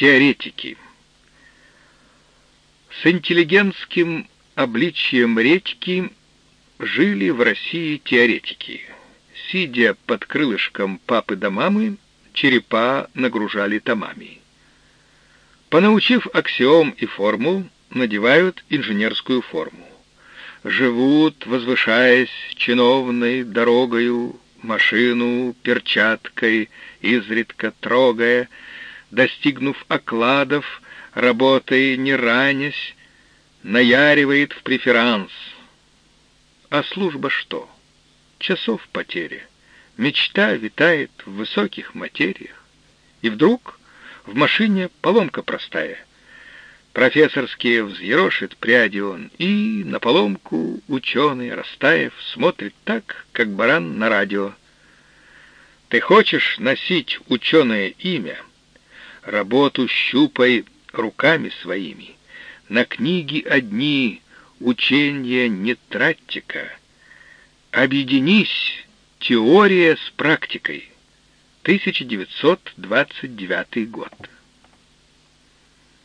Теоретики. С интеллигентским обличием редьки жили в России теоретики. Сидя под крылышком папы да мамы, черепа нагружали томами. Понаучив аксиом и формул, надевают инженерскую форму. Живут, возвышаясь чиновной дорогою, машину перчаткой, изредка трогая, достигнув окладов, работая не ранясь, наяривает в преферанс. А служба что? Часов потеря. Мечта витает в высоких материях. И вдруг в машине поломка простая. Профессорские взъерошит пряди он, и на поломку ученый, растаяв, смотрит так, как баран на радио. Ты хочешь носить ученое имя — Работу щупай руками своими. На книги одни учения не тратьте-ка. Объединись, теория с практикой. 1929 год.